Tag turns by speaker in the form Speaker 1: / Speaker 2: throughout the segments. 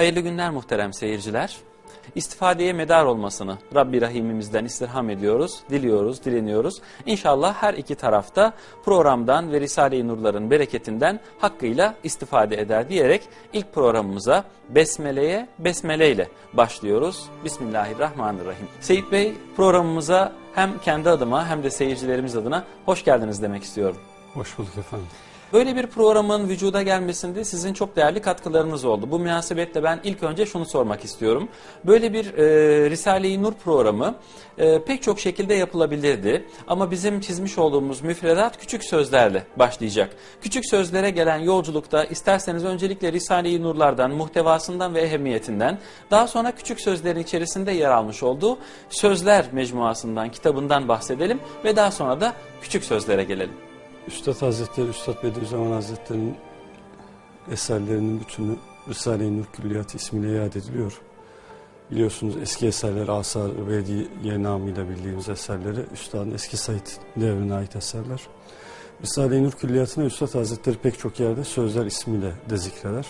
Speaker 1: Hayırlı günler muhterem seyirciler. İstifadeye medar olmasını Rabbi Rahimimizden istirham ediyoruz, diliyoruz, dileniyoruz. İnşallah her iki tarafta programdan ve Risale-i Nurların bereketinden hakkıyla istifade eder diyerek ilk programımıza Besmele'ye Besmele ile başlıyoruz. Bismillahirrahmanirrahim. Seyit Bey programımıza hem kendi adıma hem de seyircilerimiz adına hoş geldiniz demek istiyorum.
Speaker 2: Hoş bulduk efendim.
Speaker 1: Böyle bir programın vücuda gelmesinde sizin çok değerli katkılarınız oldu. Bu münasebetle ben ilk önce şunu sormak istiyorum. Böyle bir e, Risale-i Nur programı e, pek çok şekilde yapılabilirdi. Ama bizim çizmiş olduğumuz müfredat küçük sözlerle başlayacak. Küçük sözlere gelen yolculukta isterseniz öncelikle Risale-i Nurlardan, muhtevasından ve ehemmiyetinden, daha sonra küçük sözlerin içerisinde yer almış olduğu Sözler Mecmuasından, kitabından bahsedelim ve daha sonra da küçük sözlere gelelim.
Speaker 2: Üstad Hazretleri, Üstad Bediüzzaman Hazretleri'nin eserlerinin bütünü Risale-i Nur Külliyatı ismiyle iade ediliyor. Biliyorsunuz eski eserler Asar ve Hediye namıyla bildiğimiz eserleri Üstad'ın eski Said devrine ait eserler. Risale-i Nur Külliyatı'na Üstad Hazretleri pek çok yerde sözler ismiyle de zikreder.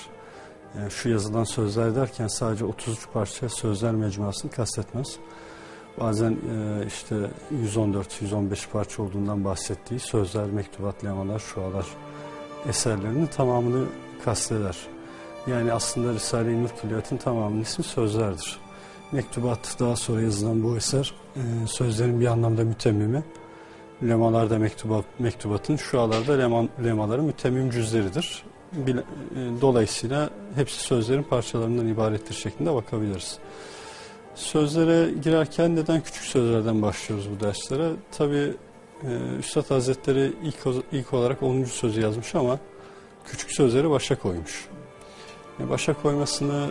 Speaker 2: Yani şu yazılan sözler derken sadece 33 parça sözler mecmuasını kastetmez bazen e, işte 114-115 parça olduğundan bahsettiği sözler, mektubat, lemalar, şualar eserlerinin tamamını kasteder. Yani aslında Risale-i Nur Külliyat'ın tamamının ismi sözlerdir. Mektubat daha sonra yazılan bu eser e, sözlerin bir anlamda mütemmimi. Lemalar da mektubat, mektubatın, şualar da lema, lemaların mütemmim cüzleridir. E, dolayısıyla hepsi sözlerin parçalarından ibarettir şeklinde bakabiliriz. Sözlere girerken neden küçük sözlerden başlıyoruz bu derslere? Tabi e, Üstad Hazretleri ilk, ilk olarak 10. sözü yazmış ama küçük sözleri başa koymuş. E, başa koymasını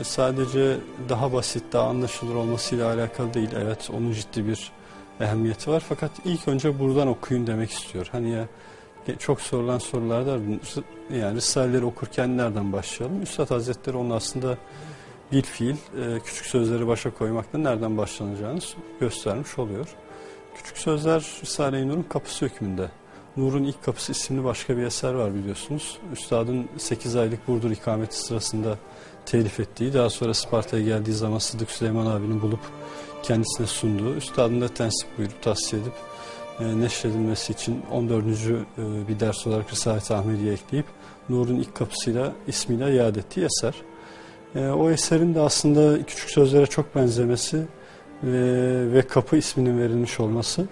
Speaker 2: e, sadece daha basit, daha anlaşılır olmasıyla alakalı değil. Evet onun ciddi bir ehemmiyeti var fakat ilk önce buradan okuyun demek istiyor. Hani ya çok sorulan sorularda yani Risaleleri okurken nereden başlayalım? Üstad Hazretleri onun aslında bir fiil e, küçük sözleri başa koymakta nereden başlanacağını göstermiş oluyor. Küçük sözler Risale-i Nur'un kapısı hükmünde. Nur'un ilk kapısı isimli başka bir eser var biliyorsunuz. Üstadın 8 aylık Burdur ikameti sırasında telif ettiği, daha sonra Sparta'ya geldiği zaman Sıdık Süleyman abinin bulup kendisine sunduğu, Üstadın da tensip buyurup tavsiye edip e, neşredilmesi için 14. E, bir ders olarak Risale-i Ahmediye ekleyip Nur'un ilk kapısıyla ismiyle iade ettiği eser. E, o eserin de aslında küçük sözlere çok benzemesi ve kapı isminin verilmiş olması.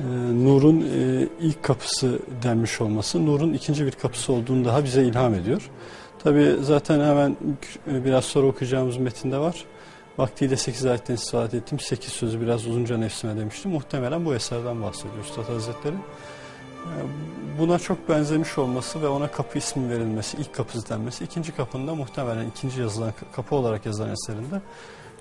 Speaker 2: E, Nur'un e, ilk kapısı denmiş olması, Nur'un ikinci bir kapısı olduğunu daha bize ilham ediyor. Tabi zaten hemen e, biraz sonra okuyacağımız metinde var. Vaktiyle 8 ayetten istifade ettim. 8 sözü biraz uzunca nefsime demiştim. Muhtemelen bu eserden bahsediyor Üstad Hazretleri. Buna çok benzemiş olması ve ona kapı ismi verilmesi, ilk kapısı denmesi, ikinci kapında muhtemelen ikinci yazılan kapı olarak yazılan eserinde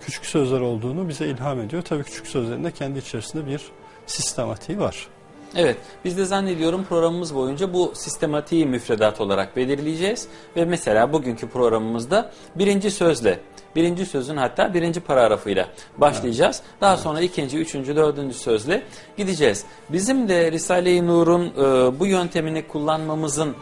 Speaker 2: küçük sözler olduğunu bize ilham ediyor. Tabii küçük sözlerin de kendi içerisinde bir sistematiği var.
Speaker 1: Evet, biz de zannediyorum programımız boyunca bu sistematiği müfredat olarak belirleyeceğiz. Ve mesela bugünkü programımızda birinci sözle Birinci sözün hatta birinci paragrafıyla başlayacağız. Daha evet. sonra ikinci, üçüncü, dördüncü sözle gideceğiz. Bizim de Risale-i Nur'un e, bu yöntemini kullanmamızın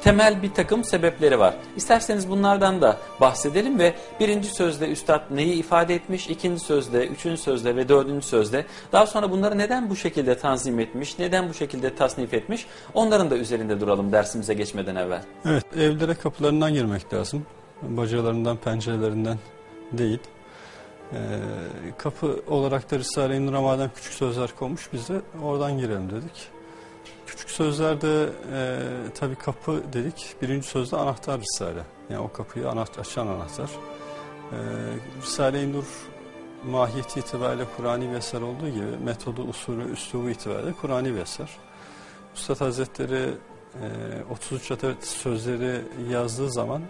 Speaker 1: temel bir takım sebepleri var. İsterseniz bunlardan da bahsedelim ve birinci sözde üstad neyi ifade etmiş, ikinci sözde, üçüncü sözde ve dördüncü sözde daha sonra bunları neden bu şekilde tanzim etmiş, neden bu şekilde tasnif etmiş onların da üzerinde duralım dersimize geçmeden evvel.
Speaker 2: Evet evlere kapılarından girmek lazım bacalarından, pencerelerinden değil. Ee, kapı olarak da Risale-i Nur'a madem küçük sözler konmuş biz de oradan girelim dedik. Küçük sözlerde e, tabi kapı dedik. Birinci sözde anahtar Risale. Yani o kapıyı anahtar, açan anahtar. Ee, Risale-i Nur mahiyeti itibariyle Kur'an'i bir eser olduğu gibi metodu, usulü, üslubu itibariyle Kur'an'i bir eser. Üstad Hazretleri e, 33 adet sözleri yazdığı zaman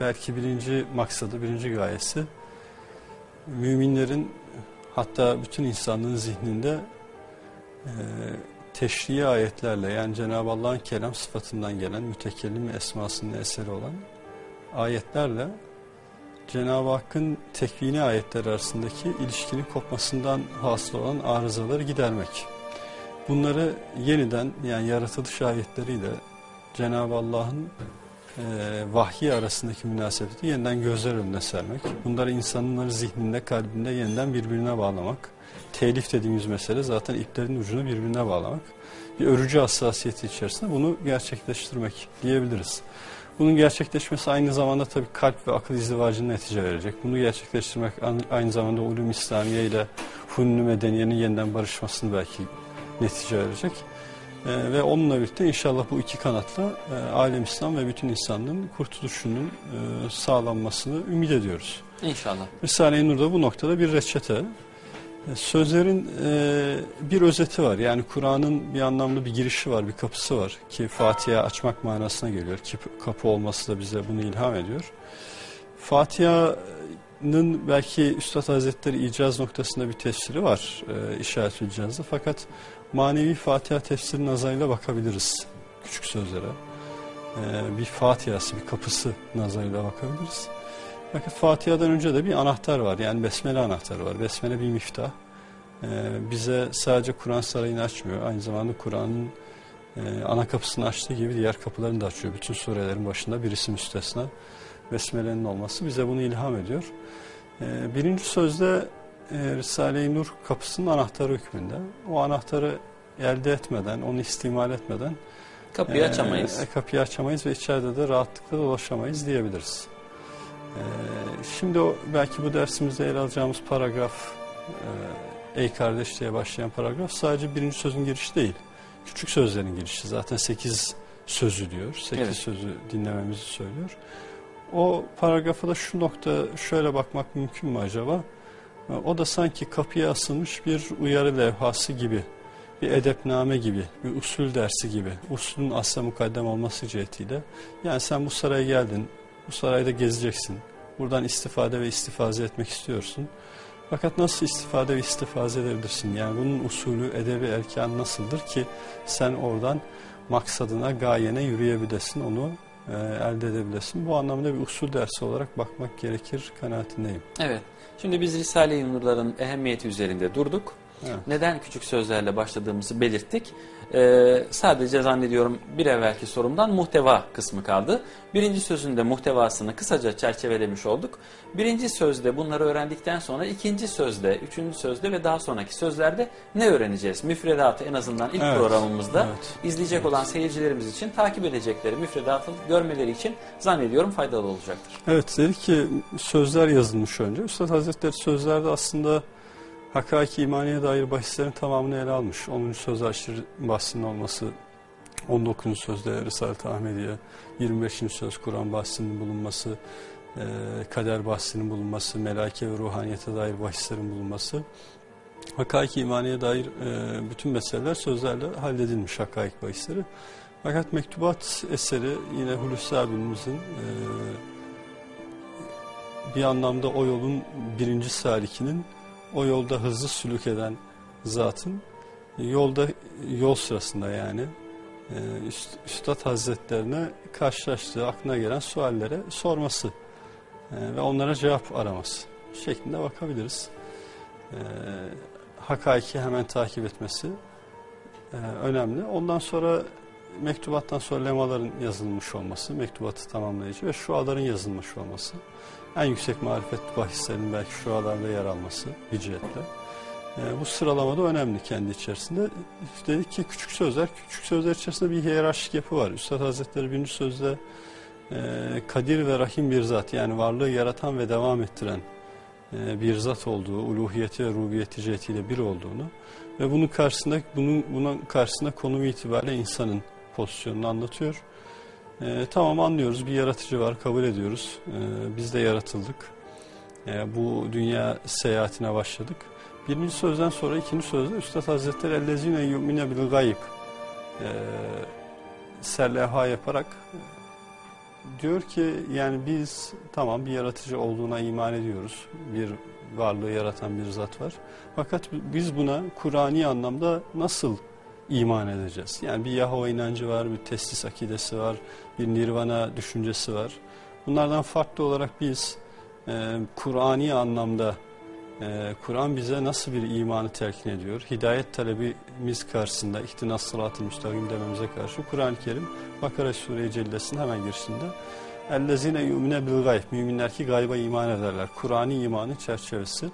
Speaker 2: belki birinci maksadı, birinci gayesi müminlerin hatta bütün insanlığın zihninde e, teşriği ayetlerle yani Cenab-ı Allah'ın kelam sıfatından gelen mütekellim esmasının eseri olan ayetlerle Cenab-ı Hakk'ın tekvini ayetler arasındaki ilişkinin kopmasından hasıl olan arızaları gidermek. Bunları yeniden yani yaratılış ayetleriyle Cenab-ı Allah'ın e, vahyi arasındaki münasebeti yeniden gözler önüne sermek. Bunları insanların zihninde, kalbinde yeniden birbirine bağlamak. Telif dediğimiz mesele zaten iplerin ucunu birbirine bağlamak. Bir örücü hassasiyeti içerisinde bunu gerçekleştirmek diyebiliriz. Bunun gerçekleşmesi aynı zamanda tabii kalp ve akıl izdivacının netice verecek. Bunu gerçekleştirmek aynı zamanda ulum İslamiye ile Hunni medeniyenin yeniden barışmasını belki netice verecek. E, ve onunla birlikte inşallah bu iki kanatla e, alem İslam ve bütün insanlığın kurtuluşunun e, sağlanmasını ümit ediyoruz.
Speaker 1: İnşallah.
Speaker 2: Risale-i Nur'da bu noktada bir reçete. E, sözlerin e, bir özeti var. Yani Kur'an'ın bir anlamda bir girişi var, bir kapısı var. Ki Fatiha açmak manasına geliyor. Ki kapı olması da bize bunu ilham ediyor. Fatiha'nın belki Üstad Hazretleri icaz noktasında bir tefsiri var. E, işaret icazı. Fakat manevi Fatiha tefsiri nazarıyla bakabiliriz küçük sözlere. Ee, bir Fatiha'sı, bir kapısı nazarıyla bakabiliriz. Fakat Fatiha'dan önce de bir anahtar var. Yani Besmele anahtarı var. Besmele bir miftah. Ee, bize sadece Kur'an sarayını açmıyor. Aynı zamanda Kur'an'ın e, ana kapısını açtığı gibi diğer kapılarını da açıyor. Bütün surelerin başında birisi müstesna. Besmele'nin olması bize bunu ilham ediyor. Ee, birinci sözde e, Risale-i Nur kapısının anahtarı hükmünde. O anahtarı elde etmeden, onu istimal etmeden
Speaker 1: kapıyı e, açamayız.
Speaker 2: E, kapıyı açamayız ve içeride de rahatlıkla dolaşamayız diyebiliriz. E, şimdi o belki bu dersimizde ele alacağımız paragraf e, Ey kardeş diye başlayan paragraf sadece birinci sözün girişi değil. Küçük sözlerin girişi. Zaten sekiz sözü diyor. Sekiz evet. sözü dinlememizi söylüyor. O paragrafa da şu nokta şöyle bakmak mümkün mü acaba? O da sanki kapıya asılmış bir uyarı levhası gibi, bir edepname gibi, bir usul dersi gibi, usulün asla mukaddem olması cihetiyle. Yani sen bu saraya geldin, bu sarayda gezeceksin, buradan istifade ve istifaze etmek istiyorsun. Fakat nasıl istifade ve istifaze edebilirsin? Yani bunun usulü, edebi, erkan nasıldır ki sen oradan maksadına, gayene yürüyebilesin, onu e, elde edebilesin. Bu anlamda bir usul dersi olarak bakmak gerekir kanaatindeyim.
Speaker 1: Evet. Şimdi biz Risale-i Nur'ların ehemmiyeti üzerinde durduk. Evet. Neden küçük sözlerle başladığımızı belirttik. Ee, sadece zannediyorum bir evvelki sorumdan muhteva kısmı kaldı. Birinci sözünde muhtevasını kısaca çerçevelemiş olduk. Birinci sözde bunları öğrendikten sonra ikinci sözde, üçüncü sözde ve daha sonraki sözlerde ne öğreneceğiz? Müfredatı en azından ilk evet. programımızda evet. izleyecek evet. olan seyircilerimiz için takip edecekleri müfredatı görmeleri için zannediyorum faydalı olacaktır.
Speaker 2: Evet dedik ki sözler yazılmış önce. Üstad Hazretleri sözlerde aslında Hakaki imaniye dair bahislerin tamamını ele almış. 10. söz aşırı bahsinin olması, 19. sözde Risalet-i Ahmediye, 25. söz Kur'an bahsinin bulunması, e, kader bahsinin bulunması, melake ve ruhaniyete dair bahislerin bulunması. Hakaiki imaniye dair e, bütün meseleler sözlerle halledilmiş hakaik bahisleri. Fakat mektubat eseri yine Hulusi abimizin e, bir anlamda o yolun birinci salikinin o yolda hızlı sülük eden zatın yolda yol sırasında yani e, Üstad Hazretlerine karşılaştığı aklına gelen suallere sorması e, ve onlara cevap araması şeklinde bakabiliriz. E, hakaiki hemen takip etmesi önemli. Ondan sonra mektubattan sonra lemaların yazılmış olması, mektubatı tamamlayıcı ve şuaların yazılmış olması en yüksek marifet bahislerinin belki şu alarda yer alması bir cihetle. E, bu sıralamada önemli kendi içerisinde. Dedik ki küçük sözler, küçük sözler içerisinde bir hiyerarşik yapı var. Üstad Hazretleri birinci sözde e, kadir ve rahim bir zat yani varlığı yaratan ve devam ettiren e, bir zat olduğu, uluhiyeti ve rubiyeti cihetiyle bir olduğunu ve bunun karşısında bunun bunun karşısında konum itibariyle insanın pozisyonunu anlatıyor. E, tamam anlıyoruz bir yaratıcı var kabul ediyoruz. E, biz de yaratıldık. E, bu dünya seyahatine başladık. Birinci sözden sonra ikinci sözde Üstad Hazretleri ellezine yu'mine bil gayb e, serleha yaparak diyor ki yani biz tamam bir yaratıcı olduğuna iman ediyoruz. Bir varlığı yaratan bir zat var. Fakat biz buna Kur'ani anlamda nasıl iman edeceğiz. Yani bir Yahova inancı var, bir teslis akidesi var, bir nirvana düşüncesi var. Bunlardan farklı olarak biz e, Kur'ani anlamda Ee, Kur'an bize nasıl bir imanı telkin ediyor? Hidayet talebimiz karşısında ihtinas sıratı müstakim dememize karşı Kur'an-ı Kerim Bakara Sure-i Cellesi'nin hemen girişinde اَلَّذ۪ينَ يُؤْمِنَ بِالْغَيْبِ Müminler ki gayba iman ederler. Kur'an'ı imanın çerçevesi.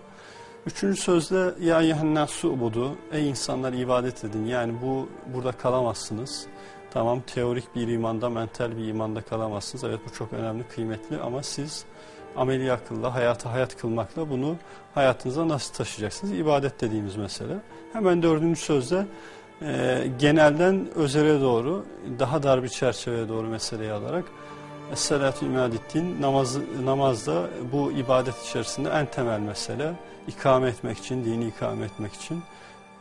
Speaker 2: Üçüncü sözde ya yehennâsû budu. Ey insanlar ibadet edin. Yani bu burada kalamazsınız. Tamam teorik bir imanda, mental bir imanda kalamazsınız. Evet bu çok önemli, kıymetli ama siz ameli akılla, hayata hayat kılmakla bunu hayatınıza nasıl taşıyacaksınız? İbadet dediğimiz mesele. Hemen dördüncü sözde e, genelden özele doğru, daha dar bir çerçeveye doğru meseleyi alarak Es-salatu namaz, namazda bu ibadet içerisinde en temel mesele ikame etmek için, dini ikame etmek için,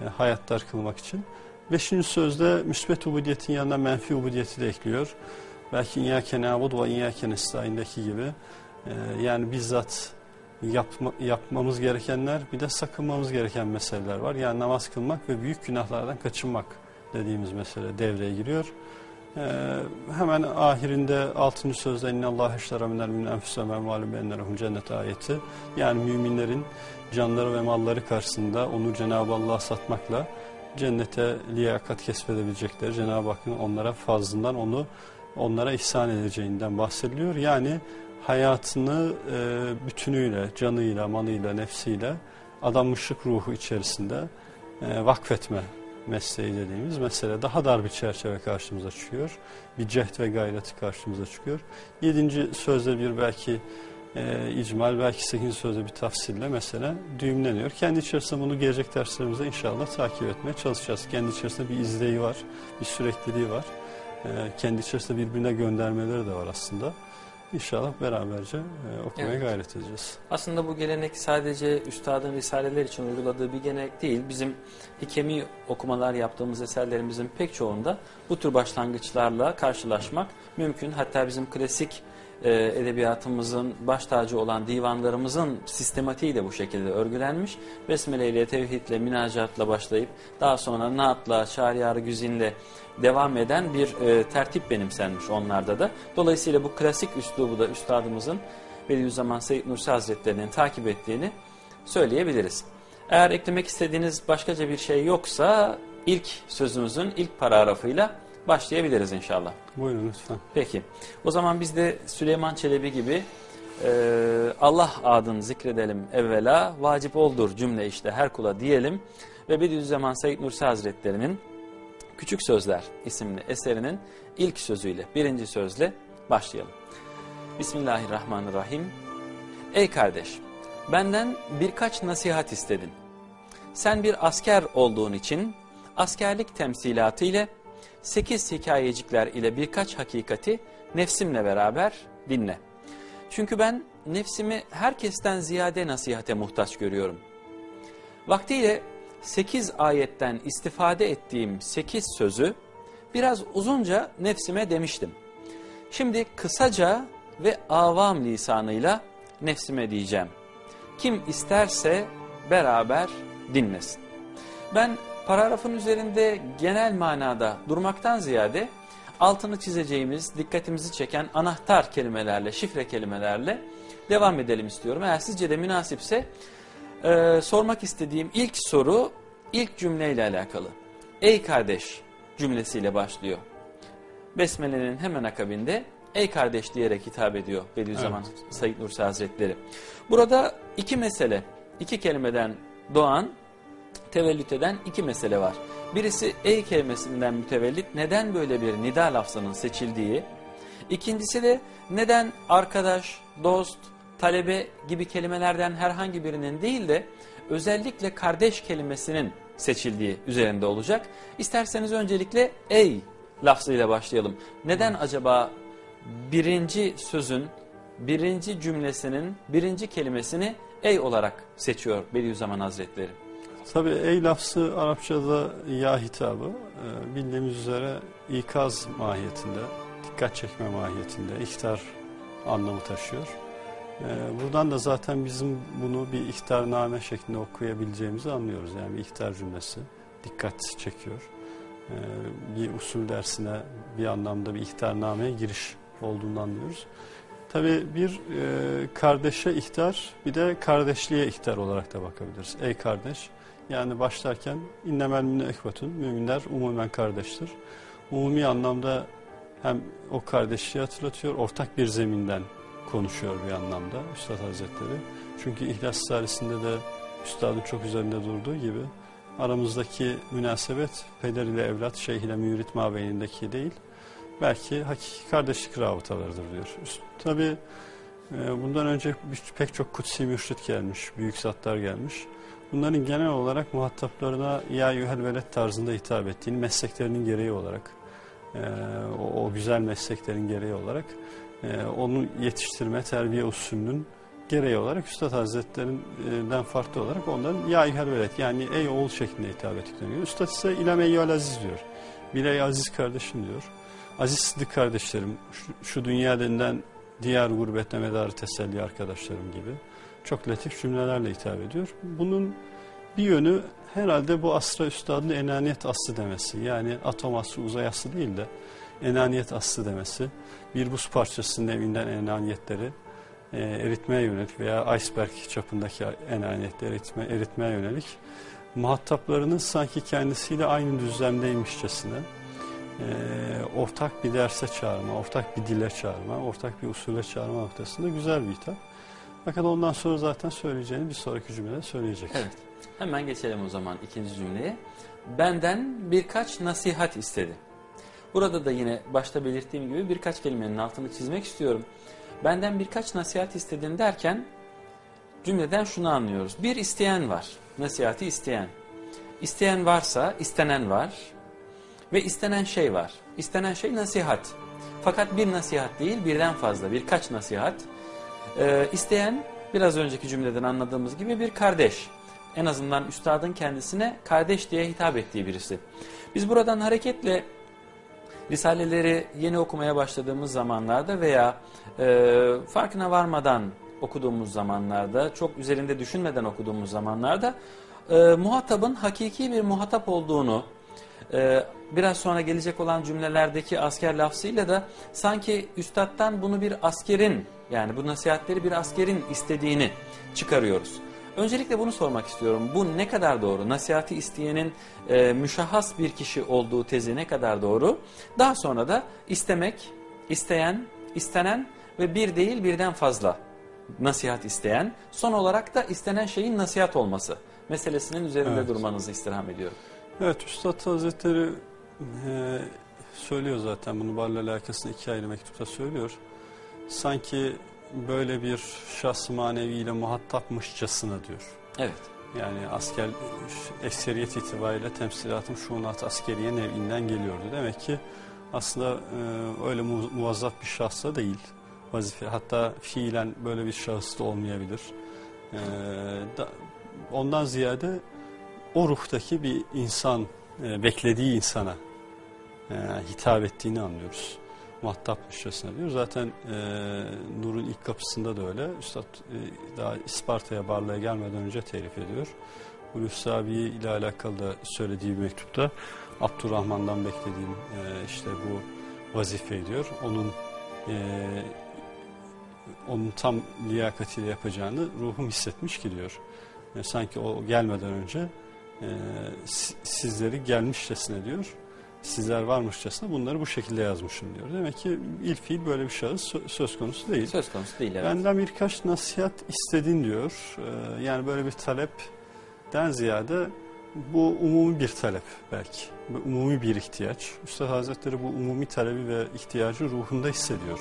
Speaker 2: e, hayatlar kılmak için. Beşinci sözde müsbet ubudiyetin yanına menfi ubudiyeti de ekliyor. Belki İyyâke nâbud ve İyyâke nestaîn'deki gibi. E, yani bizzat yapma, yapmamız gerekenler bir de sakınmamız gereken meseleler var. Yani namaz kılmak ve büyük günahlardan kaçınmak dediğimiz mesele devreye giriyor. Ee, hemen ahirinde 6. sözde inna Allah eştera minel min enfusem ve malum benlerhum cennet ayeti. Yani müminlerin canları ve malları karşısında onu Cenab-ı Allah'a satmakla cennete liyakat kesbedebilecekleri Cenab-ı Hakk'ın onlara fazlından onu onlara ihsan edeceğinden bahsediliyor. Yani hayatını e, bütünüyle, canıyla, manıyla, nefsiyle adanmışlık ruhu içerisinde e, vakfetme mesleği dediğimiz mesele daha dar bir çerçeve karşımıza çıkıyor. Bir cehd ve gayreti karşımıza çıkıyor. Yedinci sözde bir belki e, icmal, belki sekizinci sözde bir tafsille mesele düğümleniyor. Kendi içerisinde bunu gelecek derslerimizde inşallah takip etmeye çalışacağız. Kendi içerisinde bir izleyi var, bir sürekliliği var. E, kendi içerisinde birbirine göndermeleri de var aslında. İnşallah beraberce e, okumaya evet. gayret edeceğiz.
Speaker 1: Aslında bu gelenek sadece üstadın risaleler için uyguladığı bir gelenek değil. Bizim hikemi okumalar yaptığımız eserlerimizin pek çoğunda bu tür başlangıçlarla karşılaşmak mümkün. Hatta bizim klasik e, edebiyatımızın baş tacı olan divanlarımızın sistematiği de bu şekilde örgülenmiş. Besmele ile, tevhidle, minacatla başlayıp daha sonra naatla, şariyar güzinle devam eden bir e, tertip benimsenmiş onlarda da. Dolayısıyla bu klasik üslubu da üstadımızın Bediüzzaman Seyyid Nursi Hazretleri'nin takip ettiğini söyleyebiliriz. Eğer eklemek istediğiniz başkaca bir şey yoksa ilk sözümüzün ilk paragrafıyla başlayabiliriz inşallah.
Speaker 2: Buyurun lütfen.
Speaker 1: Peki. O zaman biz de Süleyman Çelebi gibi e, Allah adını zikredelim evvela vacip oldur cümle işte her kula diyelim ve Bediüzzaman Said Nursi Hazretleri'nin Küçük Sözler isimli eserinin ilk sözüyle birinci sözle başlayalım. Bismillahirrahmanirrahim. Ey kardeş benden birkaç nasihat istedin. Sen bir asker olduğun için askerlik temsilatı ile sekiz hikayecikler ile birkaç hakikati nefsimle beraber dinle. Çünkü ben nefsimi herkesten ziyade nasihate muhtaç görüyorum. Vaktiyle sekiz ayetten istifade ettiğim sekiz sözü biraz uzunca nefsime demiştim. Şimdi kısaca ve avam lisanıyla nefsime diyeceğim. Kim isterse beraber dinlesin. Ben paragrafın üzerinde genel manada durmaktan ziyade altını çizeceğimiz, dikkatimizi çeken anahtar kelimelerle, şifre kelimelerle devam edelim istiyorum. Eğer sizce de münasipse e, sormak istediğim ilk soru ilk cümleyle alakalı. Ey kardeş cümlesiyle başlıyor. Besmele'nin hemen akabinde ey kardeş diyerek hitap ediyor Bediüzzaman evet. Said Nursi Hazretleri. Burada iki mesele, iki kelimeden doğan tevellüt eden iki mesele var. Birisi ey kelimesinden mütevellit neden böyle bir nida lafzının seçildiği. İkincisi de neden arkadaş, dost, talebe gibi kelimelerden herhangi birinin değil de özellikle kardeş kelimesinin seçildiği üzerinde olacak. İsterseniz öncelikle ey lafzıyla başlayalım. Neden acaba birinci sözün, birinci cümlesinin birinci kelimesini ey olarak seçiyor Bediüzzaman Hazretleri?
Speaker 2: Tabi ey lafzı Arapçada ya hitabı e, bildiğimiz üzere ikaz mahiyetinde, dikkat çekme mahiyetinde, ihtar anlamı taşıyor. E, buradan da zaten bizim bunu bir ihtarname şeklinde okuyabileceğimizi anlıyoruz. Yani bir ihtar cümlesi dikkat çekiyor. E, bir usul dersine bir anlamda bir ihtarnameye giriş olduğunu anlıyoruz. Tabii bir kardeşe ihtar, bir de kardeşliğe ihtar olarak da bakabiliriz. Ey kardeş, yani başlarken innemel münne ekvetun, müminler umumen kardeştir. Umumi anlamda hem o kardeşliği hatırlatıyor, ortak bir zeminden konuşuyor bir anlamda Üstad Hazretleri. Çünkü İhlas Risalesi'nde de Üstadın çok üzerinde durduğu gibi aramızdaki münasebet peder ile evlat, şeyh ile mürit mabeynindeki değil, belki hakiki kardeşlik rabıtalarıdır diyor. Tabi bundan önce pek çok kutsi mürşit gelmiş, büyük zatlar gelmiş. Bunların genel olarak muhataplarına ya yühel velet tarzında hitap ettiğini mesleklerinin gereği olarak, e, o, o güzel mesleklerin gereği olarak e, onu yetiştirme, terbiye usulünün gereği olarak Üstad Hazretlerinden farklı olarak onların ya yühel velet yani ey oğul şeklinde hitap ettiklerini Üstad ise ilame eyyüel aziz diyor. Biley aziz kardeşim diyor. Aziz Sıddık kardeşlerim, şu, şu dünya denilen diğer gurbette medarı teselli arkadaşlarım gibi çok latif cümlelerle hitap ediyor. Bunun bir yönü herhalde bu asra üstadlı enaniyet aslı demesi. Yani atom aslı uzay aslı değil de enaniyet aslı demesi. Bir buz parçasının evinden enaniyetleri e, eritmeye yönelik veya iceberg çapındaki enaniyetleri eritme, eritmeye yönelik muhataplarının sanki kendisiyle aynı düzlemdeymişçesine e, ortak bir derse çağırma, ortak bir dile çağırma, ortak bir usule çağırma noktasında güzel bir hitap. Fakat ondan sonra zaten söyleyeceğini bir sonraki cümlede söyleyecek.
Speaker 1: Evet. Hemen geçelim o zaman ikinci cümleye. Benden birkaç nasihat istedi. Burada da yine başta belirttiğim gibi birkaç kelimenin altını çizmek istiyorum. Benden birkaç nasihat istedin derken cümleden şunu anlıyoruz. Bir isteyen var. Nasihati isteyen. İsteyen varsa istenen var. Ve istenen şey var. İstenen şey nasihat. Fakat bir nasihat değil birden fazla birkaç nasihat. Ee, isteyen biraz önceki cümleden anladığımız gibi bir kardeş. En azından üstadın kendisine kardeş diye hitap ettiği birisi. Biz buradan hareketle Risaleleri yeni okumaya başladığımız zamanlarda veya e, farkına varmadan okuduğumuz zamanlarda, çok üzerinde düşünmeden okuduğumuz zamanlarda e, muhatabın hakiki bir muhatap olduğunu, e, biraz sonra gelecek olan cümlelerdeki asker lafzıyla da sanki üstattan bunu bir askerin yani bu nasihatleri bir askerin istediğini çıkarıyoruz. Öncelikle bunu sormak istiyorum. Bu ne kadar doğru? Nasihati isteyenin e, müşahhas bir kişi olduğu tezi ne kadar doğru? Daha sonra da istemek, isteyen, istenen ve bir değil birden fazla nasihat isteyen. Son olarak da istenen şeyin nasihat olması meselesinin üzerinde evet. durmanızı istirham ediyorum.
Speaker 2: Evet Üstad Hazretleri e, söylüyor zaten bunu Barla alakasını iki ayrı mektupta söylüyor. Sanki böyle bir şahs maneviyle muhatapmışçasına diyor.
Speaker 1: Evet.
Speaker 2: Yani asker ekseriyet itibariyle temsilatım şunat askeriye nevinden geliyordu. Demek ki aslında e, öyle mu muvazzaf bir şahsa değil vazife. Hatta fiilen böyle bir şahıs da olmayabilir. E, da, ondan ziyade o ruhtaki bir insan, e, beklediği insana e, hitap ettiğini anlıyoruz muhatapmışçasına diyor. Zaten e, Nur'un ilk kapısında da öyle. Üstad e, daha İsparta'ya Barla'ya gelmeden önce telif ediyor. Hulusi abi ile alakalı da söylediği bir mektupta Abdurrahman'dan beklediğim e, işte bu vazife diyor. Onun e, onun tam liyakatiyle yapacağını ruhum hissetmiş ki diyor. E, sanki o gelmeden önce e, sizleri gelmişçesine diyor sizler varmışçasına bunları bu şekilde yazmışım diyor. Demek ki ilfil böyle bir şahıs söz konusu değil.
Speaker 1: Söz konusu değil evet.
Speaker 2: Benden birkaç nasihat istedin diyor. Ee, yani böyle bir talepten ziyade bu umumi bir talep belki. Bu umumi bir ihtiyaç. Üstad Hazretleri bu umumi talebi ve ihtiyacı ruhunda hissediyor.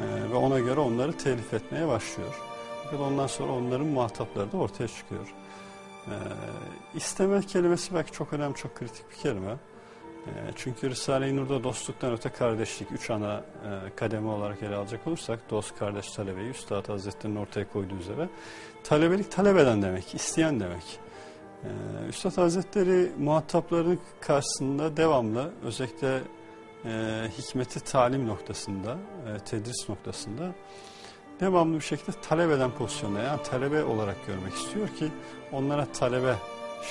Speaker 2: Ee, ve ona göre onları telif etmeye başlıyor. Fakat ondan sonra onların muhatapları da ortaya çıkıyor. Ee, isteme kelimesi belki çok önemli, çok kritik bir kelime. Ee, çünkü Risale-i Nur'da dostluktan öte kardeşlik üç ana e, kademe olarak ele alacak olursak dost, kardeş, talebeyi Üstad Hazretleri'nin ortaya koyduğu üzere talebelik talep eden demek, isteyen demek. Ee, Üstad Hazretleri muhatapların karşısında devamlı özellikle e, hikmeti talim noktasında, e, tedris noktasında devamlı bir şekilde talep eden pozisyonda yani talebe olarak görmek istiyor ki onlara talebe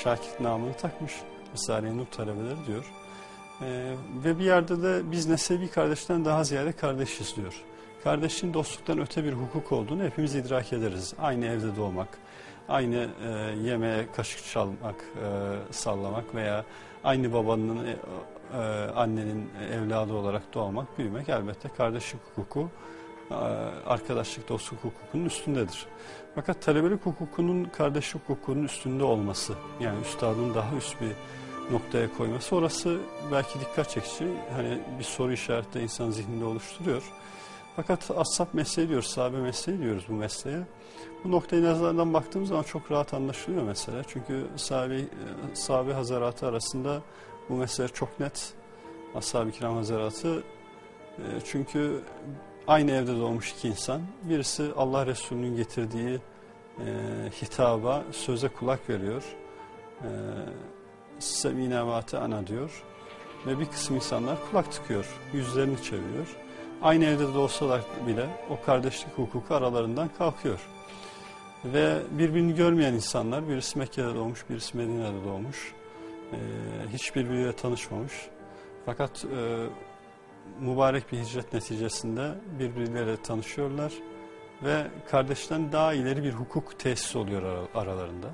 Speaker 2: şakit namını takmış. Risale-i Nur talebeleri diyor. Ee, ve bir yerde de biz nesebi kardeşten daha ziyade kardeşiz diyor. Kardeşliğin dostluktan öte bir hukuk olduğunu hepimiz idrak ederiz. Aynı evde doğmak, aynı e, yemeğe kaşık çalmak, e, sallamak veya aynı babanın, e, e, annenin evladı olarak doğmak, büyümek elbette kardeşlik hukuku, e, arkadaşlık, dostluk hukukunun üstündedir. Fakat talebelik hukukunun kardeşlik hukukunun üstünde olması, yani üstadın daha üst bir noktaya koyması orası belki dikkat çekici. Hani bir soru işareti de insan zihninde oluşturuyor. Fakat ashab mesleği diyoruz, sahabe mesleği diyoruz bu mesleğe. Bu noktayı nazardan baktığımız zaman çok rahat anlaşılıyor mesele. Çünkü sahabe, sahabe hazaratı arasında bu mesele çok net. Ashab-ı kiram hazaratı. E, çünkü aynı evde doğmuş iki insan. Birisi Allah Resulü'nün getirdiği e, hitaba, söze kulak veriyor. Semine ve ana diyor. Ve bir kısım insanlar kulak tıkıyor, yüzlerini çeviriyor. Aynı evde de olsalar bile o kardeşlik hukuku aralarından kalkıyor. Ve birbirini görmeyen insanlar, birisi Mekke'de doğmuş, birisi Medine'de doğmuş. Ee, hiç birbiriyle tanışmamış. Fakat e, mübarek bir hicret neticesinde birbirleriyle tanışıyorlar. Ve kardeşten daha ileri bir hukuk tesis oluyor aralarında.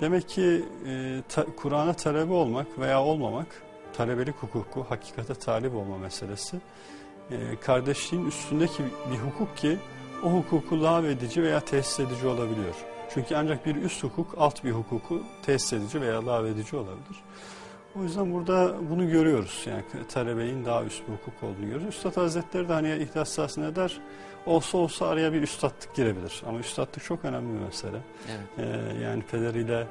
Speaker 2: Demek ki e, Kur'an'a talebe olmak veya olmamak, talebelik hukuku, hakikate talip olma meselesi, e, kardeşliğin üstündeki bir hukuk ki o hukuku lağvedici veya tesis edici olabiliyor. Çünkü ancak bir üst hukuk alt bir hukuku tesis edici veya lağvedici olabilir. O yüzden burada bunu görüyoruz. Yani talebenin daha üst bir hukuk olduğunu görüyoruz. Üstad Hazretleri de hani ihtisas ne der? Olsa olsa araya bir üstadlık girebilir. Ama üstadlık çok önemli bir mesele. Evet. Ee, yani pederiyle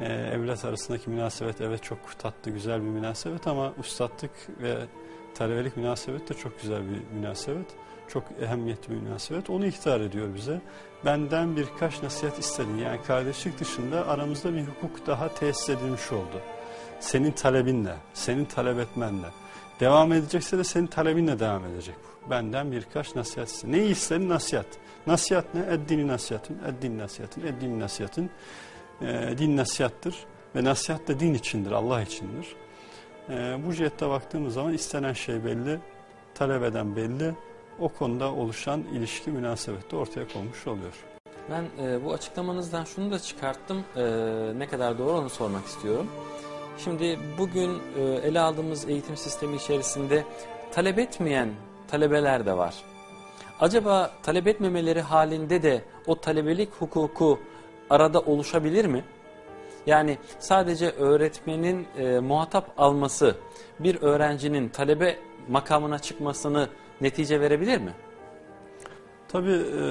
Speaker 2: e, evlat arasındaki münasebet evet çok tatlı, güzel bir münasebet ama üstadlık ve talebelik münasebet de çok güzel bir münasebet. Çok ehemmiyetli bir münasebet. Onu ihtar ediyor bize. Benden birkaç nasihat istedin. Yani kardeşlik dışında aramızda bir hukuk daha tesis edilmiş oldu. Senin talebinle, senin talep etmenle. Devam edecekse de senin talebinle devam edecek bu. Benden birkaç nasihat iste. Neyi istedin? Nasihat. Nasihat ne? Eddini nasihatın, eddini nasihatın, eddini nasihatın. E, din nasihattır ve nasihat da din içindir, Allah içindir. E, bu cihette baktığımız zaman istenen şey belli, talep eden belli. O konuda oluşan ilişki münasebette ortaya konmuş oluyor.
Speaker 1: Ben e, bu açıklamanızdan şunu da çıkarttım. E, ne kadar doğru onu sormak istiyorum. Şimdi bugün e, ele aldığımız eğitim sistemi içerisinde talep etmeyen talebeler de var. Acaba talep etmemeleri halinde de o talebelik hukuku arada oluşabilir mi? Yani sadece öğretmenin e, muhatap alması bir öğrencinin talebe makamına çıkmasını netice verebilir mi?
Speaker 2: Tabii e,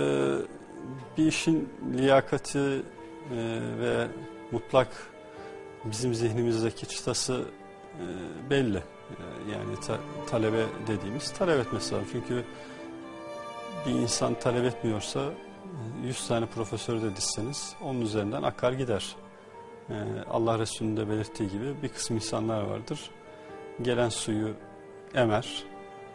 Speaker 2: bir işin liyakati e, ve mutlak bizim zihnimizdeki çıtası e, belli. E, yani ta, talebe dediğimiz talep etmesi lazım. Çünkü bir insan talep etmiyorsa 100 tane profesörü de dizseniz onun üzerinden akar gider. Ee, Allah Resulü'nün de belirttiği gibi bir kısım insanlar vardır. Gelen suyu emer,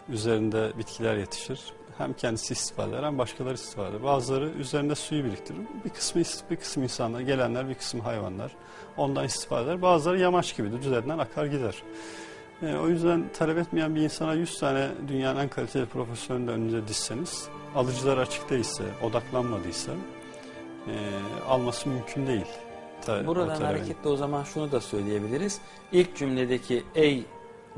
Speaker 2: üzerinde bitkiler yetişir. Hem kendisi istifade eder hem başkaları istifade eder. Bazıları üzerinde suyu biriktirir. Bir kısmı bir kısım insanlar, gelenler bir kısım hayvanlar ondan istifade eder. Bazıları yamaç gibidir, üzerinden akar gider. E, o yüzden talep etmeyen bir insana 100 tane dünyanın en kaliteli profesörünü de önünüze dizseniz, alıcılar açık değilse, odaklanmadıysa e, alması mümkün değil.
Speaker 1: Ta, Buradan hareketle o zaman şunu da söyleyebiliriz. İlk cümledeki ey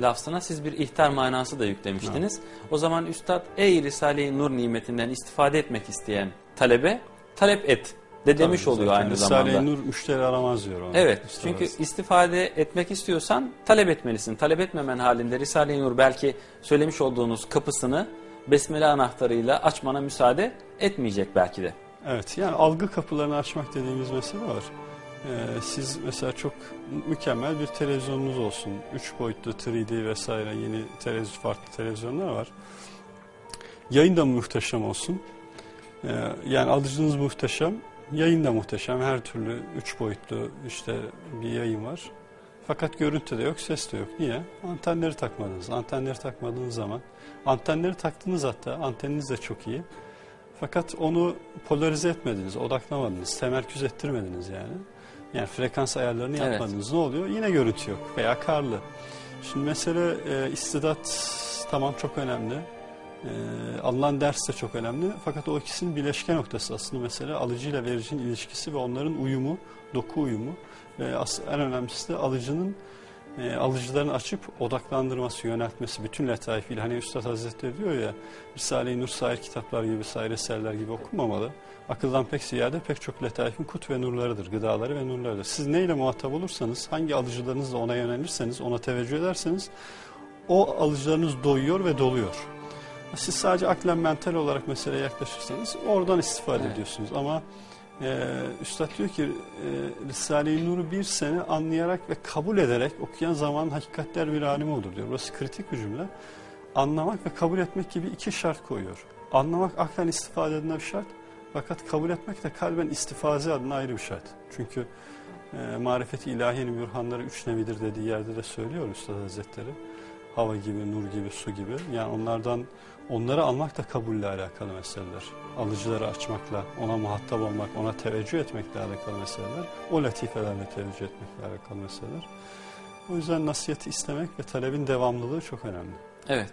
Speaker 1: lafzına siz bir ihtar manası da yüklemiştiniz. Ha. O zaman Üstad ey Risale-i Nur nimetinden istifade etmek isteyen talebe talep et de demiş Tabii, oluyor aynı zamanda.
Speaker 2: Risale-i Nur müşteri aramaz diyor. Onu.
Speaker 1: Evet çünkü istifade etmek istiyorsan talep etmelisin. Talep etmemen halinde Risale-i Nur belki söylemiş olduğunuz kapısını besmele anahtarıyla açmana müsaade etmeyecek belki de.
Speaker 2: Evet yani algı kapılarını açmak dediğimiz mesele var. Ee, siz mesela çok mükemmel bir televizyonunuz olsun. 3 boyutlu 3D vesaire yeni televizyon, farklı televizyonlar var. Yayın da muhteşem olsun. Ee, yani alıcınız muhteşem Yayın da muhteşem. Her türlü üç boyutlu işte bir yayın var. Fakat görüntü de yok, ses de yok. Niye? Antenleri takmadınız. Antenleri takmadığınız zaman, antenleri taktınız hatta, anteniniz de çok iyi. Fakat onu polarize etmediniz, odaklamadınız, temerküz ettirmediniz yani. Yani frekans ayarlarını yapmadınız. Evet. Ne oluyor? Yine görüntü yok veya karlı. Şimdi mesele e, istidat tamam çok önemli. Ee, alınan ders de çok önemli. Fakat o ikisinin bileşke noktası aslında mesela alıcıyla vericinin ilişkisi ve onların uyumu, doku uyumu ve en önemlisi de alıcının e, alıcıların açıp odaklandırması, yöneltmesi bütün letaifiyle. Hani Üstad Hazretleri diyor ya Risale-i Nur sair kitaplar gibi, sair eserler gibi okunmamalı. Akıldan pek ziyade pek çok letaifin kut ve nurlarıdır, gıdaları ve nurlarıdır. Siz neyle muhatap olursanız, hangi alıcılarınızla ona yönelirseniz, ona teveccüh ederseniz o alıcılarınız doyuyor ve doluyor. Siz sadece aklen mental olarak meseleye yaklaşırsanız oradan istifade
Speaker 1: Evet.
Speaker 2: ediyorsunuz. Ama e, Üstad diyor ki e, Risale-i Nur'u bir sene anlayarak ve kabul ederek okuyan zaman hakikatler bir alimi olur diyor. Burası kritik bir cümle. Anlamak ve kabul etmek gibi iki şart koyuyor. Anlamak aklen istifade adına bir şart. Fakat kabul etmek de kalben istifaze adına ayrı bir şart. Çünkü e, marifeti ilahiyenin bürhanları üç nevidir dediği yerde de söylüyor Üstad Hazretleri. Hava gibi, nur gibi, su gibi. Yani onlardan onları almak da kabulle alakalı meseleler. Alıcıları açmakla, ona muhatap olmak, ona teveccüh etmekle alakalı meseleler. O latifelerle teveccüh etmekle alakalı meseleler. O yüzden nasihati istemek ve talebin devamlılığı çok önemli.
Speaker 1: Evet.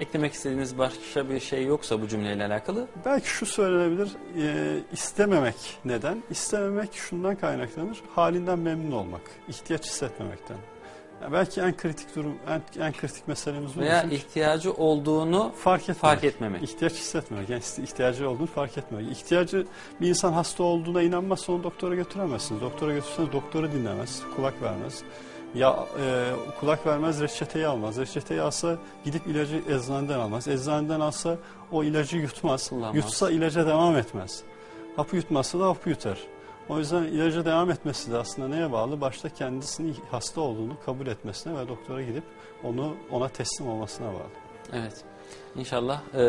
Speaker 1: Eklemek istediğiniz başka bir şey yoksa bu cümleyle alakalı.
Speaker 2: Belki şu söylenebilir, e, istememek neden? İstememek şundan kaynaklanır, halinden memnun olmak, ihtiyaç hissetmemekten. Ya belki en kritik durum, en, en kritik meselemiz bu.
Speaker 1: Veya
Speaker 2: bizim.
Speaker 1: ihtiyacı olduğunu
Speaker 2: fark etmemek.
Speaker 1: fark etmemek.
Speaker 2: İhtiyaç hissetmemek, yani ihtiyacı olduğunu fark etmemek. İhtiyacı bir insan hasta olduğuna inanmazsa onu doktora götüremezsiniz. Doktora götürseniz doktoru dinlemez, kulak vermez. Ya e, kulak vermez, reçeteyi almaz. Reçeteyi alsa gidip ilacı eczaneden almaz. Eczaneden alsa o ilacı yutmaz.
Speaker 1: Kullanmaz.
Speaker 2: Yutsa ilaca devam etmez. Hapı yutmazsa da hapı yutar. O yüzden ilaca devam etmesi de aslında neye bağlı? Başta kendisinin hasta olduğunu kabul etmesine ve doktora gidip onu ona teslim olmasına bağlı.
Speaker 1: Evet. İnşallah e,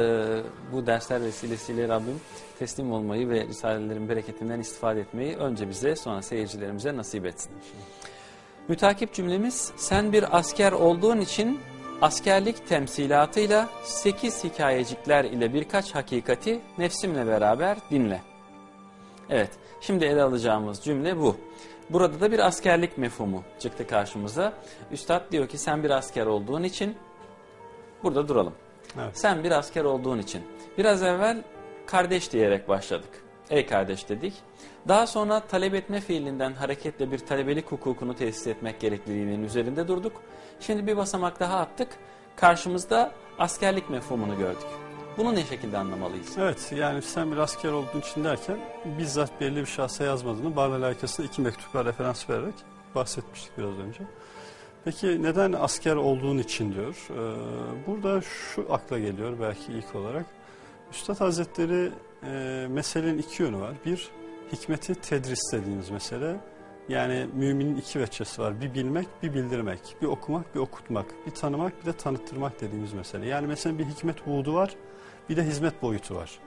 Speaker 1: bu dersler vesilesiyle Rabbim teslim olmayı ve Risalelerin bereketinden istifade etmeyi önce bize sonra seyircilerimize nasip etsin. Mütakip cümlemiz sen bir asker olduğun için askerlik temsilatıyla 8 hikayecikler ile birkaç hakikati nefsimle beraber dinle. Evet şimdi ele alacağımız cümle bu. Burada da bir askerlik mefhumu çıktı karşımıza. Üstad diyor ki sen bir asker olduğun için burada duralım.
Speaker 2: Evet.
Speaker 1: Sen bir asker olduğun için. Biraz evvel kardeş diyerek başladık. Ey kardeş dedik. Daha sonra talep etme fiilinden hareketle bir talebelik hukukunu tesis etmek gerekliliğinin üzerinde durduk. Şimdi bir basamak daha attık. Karşımızda askerlik mefhumunu gördük. Bunu ne şekilde anlamalıyız?
Speaker 2: Evet yani sen bir asker olduğun için derken bizzat belli bir şahsa yazmadığını Barla layıkasında iki mektupla referans vererek bahsetmiştik biraz önce. Peki neden asker olduğun için diyor. Ee, burada şu akla geliyor belki ilk olarak. Üstad Hazretleri e, meselenin iki yönü var. Bir hikmeti tedris dediğimiz mesele. Yani müminin iki veçesi var. Bir bilmek, bir bildirmek. Bir okumak, bir okutmak. Bir tanımak, bir de tanıttırmak dediğimiz mesele. Yani mesela bir hikmet buğdu var. Bir de hizmet boyutu var.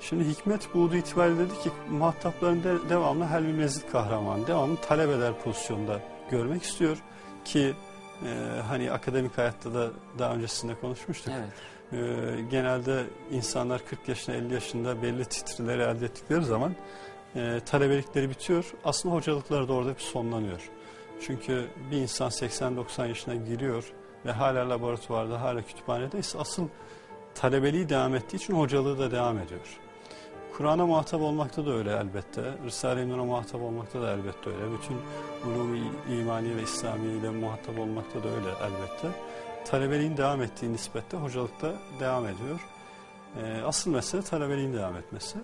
Speaker 2: Şimdi hikmet buğdu itibariyle dedi ki muhatapların de, devamlı helmi mezit kahraman, devamlı talep eder pozisyonda görmek istiyor ki e, hani akademik hayatta da daha öncesinde konuşmuştuk.
Speaker 1: Evet.
Speaker 2: E, genelde insanlar 40 yaşında 50 yaşında belli titreleri elde ettikleri zaman e, talebelikleri bitiyor. Aslında hocalıkları da orada bir sonlanıyor. Çünkü bir insan 80-90 yaşına giriyor ve hala laboratuvarda hala kütüphanedeyse asıl talebeliği devam ettiği için hocalığı da devam ediyor. Kur'an'a muhatap olmakta da öyle elbette. Risale-i Nur'a muhatap olmakta da elbette öyle. Bütün ulum imani ve İslami ile muhatap olmakta da öyle elbette. Talebeliğin devam ettiği nispette hocalıkta devam ediyor. Ee, asıl mesele talebeliğin devam etmesi.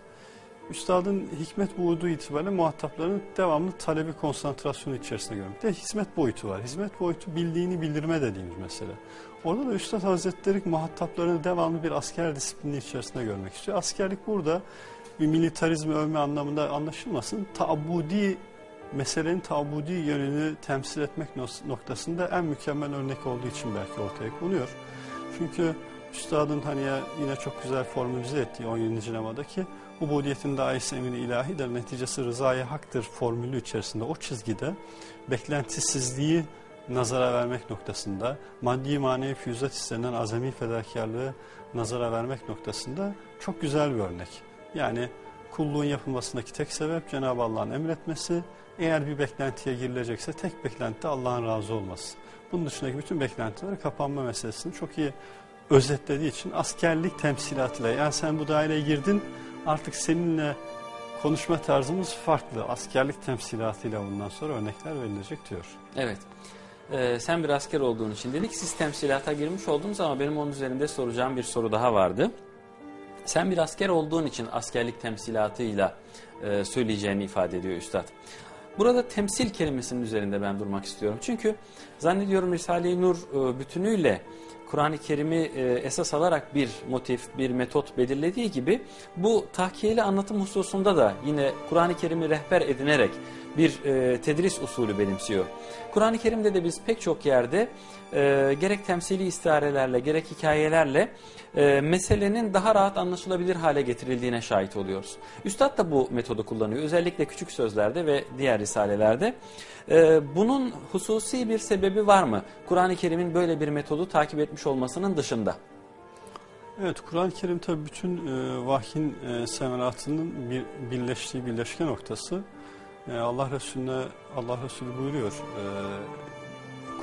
Speaker 2: Üstadın hikmet buğdu itibariyle muhatapların devamlı talebi konsantrasyonu içerisinde görmek. Bir de hizmet boyutu var. Hizmet boyutu bildiğini bildirme dediğimiz mesele. Orada da Üstad Hazretleri muhataplarını devamlı bir asker disiplini içerisinde görmek istiyor. Askerlik burada bir militarizmi övme anlamında anlaşılmasın. Taabudi meselenin taabudi yönünü temsil etmek noktasında en mükemmel örnek olduğu için belki ortaya konuyor. Çünkü Üstadın hani yine çok güzel formülize ettiği 17. lemadaki ubudiyetin daisi emri ilahidir, neticesi rızaya haktır formülü içerisinde o çizgide beklentisizliği nazara vermek noktasında, maddi manevi füyüzat istenilen azami fedakarlığı nazara vermek noktasında çok güzel bir örnek. Yani kulluğun yapılmasındaki tek sebep Cenab-ı Allah'ın emretmesi, eğer bir beklentiye girilecekse tek beklenti Allah'ın razı olması. Bunun dışındaki bütün beklentileri kapanma meselesini çok iyi özetlediği için askerlik temsilatıyla yani sen bu daireye girdin artık seninle konuşma tarzımız farklı. Askerlik temsilatıyla bundan sonra örnekler verilecek diyor.
Speaker 1: Evet. Ee, sen bir asker olduğun için dedik siz temsilata girmiş oldunuz ama benim onun üzerinde soracağım bir soru daha vardı. Sen bir asker olduğun için askerlik temsilatıyla e, söyleyeceğini ifade ediyor Üstad. Burada temsil kelimesinin üzerinde ben durmak istiyorum. Çünkü zannediyorum Risale-i Nur e, bütünüyle Kur'an-ı Kerim'i e, esas alarak bir motif, bir metot belirlediği gibi bu tahkiyeli anlatım hususunda da yine Kur'an-ı Kerim'i rehber edinerek bir e, tedris usulü benimsiyor. Kur'an-ı Kerim'de de biz pek çok yerde e, gerek temsili istiharelerle gerek hikayelerle e, meselenin daha rahat anlaşılabilir hale getirildiğine şahit oluyoruz. Üstad da bu metodu kullanıyor. Özellikle küçük sözlerde ve diğer risalelerde. E, bunun hususi bir sebebi var mı? Kur'an-ı Kerim'in böyle bir metodu takip etmiş olmasının dışında.
Speaker 2: Evet, Kur'an-ı Kerim tabi bütün e, vahyin e, semeratının bir, birleştiği birleşke noktası. E, Allah Resulüne Allah Resulü buyuruyor. E,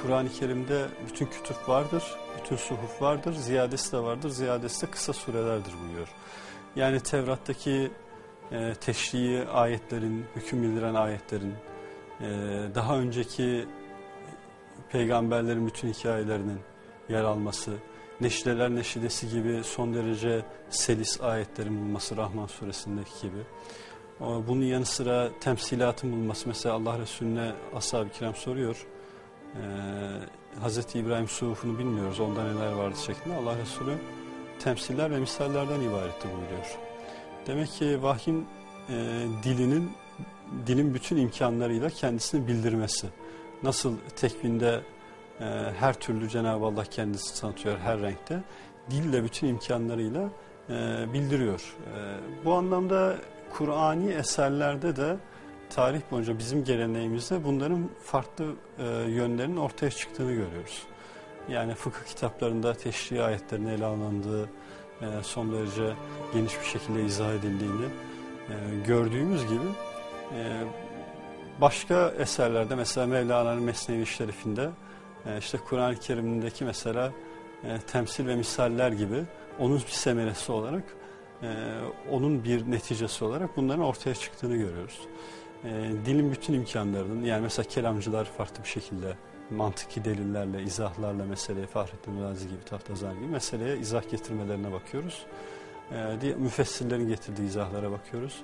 Speaker 2: Kur'an-ı Kerim'de bütün kütüp vardır, bütün suhuf vardır, ziyadesi de vardır. Ziyadesi de kısa surelerdir buyuruyor. Yani Tevrat'taki e, teşriği ayetlerin, hüküm bildiren ayetlerin, e, daha önceki peygamberlerin bütün hikayelerinin yer alması, Neşideler Neşidesi gibi son derece selis ayetlerin bulunması Rahman suresindeki gibi. Bunun yanı sıra temsilatın bulunması. Mesela Allah Resulüne ashab-ı kiram soruyor. Ee, Hz. İbrahim suhufunu bilmiyoruz. Onda neler vardı şeklinde. Allah Resulü temsiller ve misallerden ibaretti buyuruyor. Demek ki vahyin e, dilinin dilin bütün imkanlarıyla kendisini bildirmesi. Nasıl tekvinde e, her türlü Cenab-ı Allah kendisi tanıtıyor her renkte. Dille bütün imkanlarıyla e, bildiriyor. E, bu anlamda Kur'ani eserlerde de tarih boyunca bizim geleneğimizde bunların farklı e, yönlerinin ortaya çıktığını görüyoruz. Yani fıkıh kitaplarında teşri ayetlerinin ele alındığı, e, son derece geniş bir şekilde izah edildiğini e, gördüğümüz gibi e, başka eserlerde mesela Mevlana'nın Mesnevi Şerifinde e, işte Kur'an-ı Kerim'deki mesela e, temsil ve misaller gibi onun bir semeresi olarak e, onun bir neticesi olarak bunların ortaya çıktığını görüyoruz. E, dilin bütün imkanlarının yani mesela kelamcılar farklı bir şekilde mantıki delillerle, izahlarla meseleye Fahrettin Razi gibi, Taftazan gibi meseleye izah getirmelerine bakıyoruz. E, diye, müfessirlerin getirdiği izahlara bakıyoruz.